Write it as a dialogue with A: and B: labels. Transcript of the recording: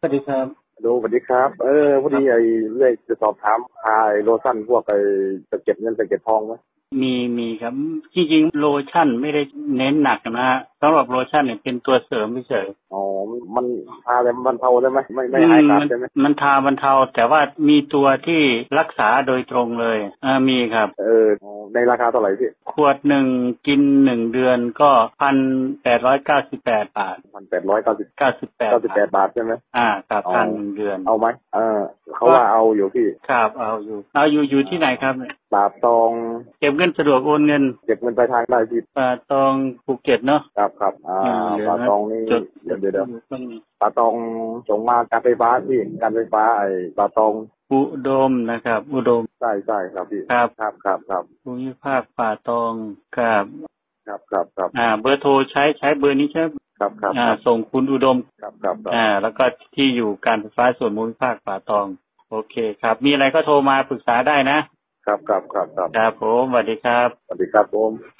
A: สวัสดีครับ
B: ดูสวัสดีครับ เออพอดีไอ้เรื่องจะสอบถามพายโลชั่นพวกไอ้จะเก็บเงินจะเก็บทองไหม
A: มีมีครับ จริงๆโลชั่นไม่ได้เน้นหนักนะฮะสำหรับโลชั่นเนี่ยเป็นตัวเสริมเฉย
B: อ๋อมันทาอะไรมันเทาได้ไหมไม่
A: ๆ
B: ไม่หายขาด
A: มั
B: ใช่ไหม
A: มันทาบรรเทาแต่ว่ามีตัวที่รักษาโดยตรงเลยอ่ามีครับ
B: เออ ในราคาเท่าไหร่พี่
A: ขวดหนึ่งกินหนึ่งเดือนก็พันแปดร้อยเก้าสิบแปดบาท
B: พันแปดร้อยเก้าสิบ
A: เก้าสิบแปด
B: เก้าสิบแปดบาทใช่ไหม
A: อ่าครับ
B: อ๋อ
A: พันหนึ่งเดือน
B: เอาไหมเออเขาว่าเอาอยู่พี่
A: ครับเอาอยู่ เอาอยู่อยู่ที่ไหนครับเนี่ย
B: ปราบตอง
A: เก็บเงินสะดวกโอนเงิน
B: เก็บเงินไปลายทางได้พี่
A: ป่าตองภูเก็ตเนาะ
B: ครับครับอ่า
A: อืมเดี๋ยว
B: ปลา
A: นะ
B: ตองนี่
A: จด
B: เดี๋ยวเดี๋ยวเดี๋ยว
A: ตรงนี้
B: ปลาตองส่งมาการไฟฟ้าพี่การไฟฟ้าไอ้ปลาตอง
A: อุดมนะครับ อุดม
B: ใช่ใช่ครับพี่
A: ครับ
B: ครับครับครับ
A: ภูมิภาคป่าตองครับ
B: ครับครับครับ
A: อ่า เบอร์โทรใช้ใช้เบอร์นี้ใช่ไหม
B: ครับครับ
A: อ่า
B: ครับ
A: ส่งคุณอุดม
B: ครับครับครับ
A: อ่า แล้วก็ที่อยู่การไฟฟ้าส่วนภูมิภาคป่าตอง โอเคครับ มีอะไรก็โทรมาปรึกษาได้นะ ครับ
B: ครับครับครับ
A: ครับผมสวัสดีครับ
B: สวัสดีครับผม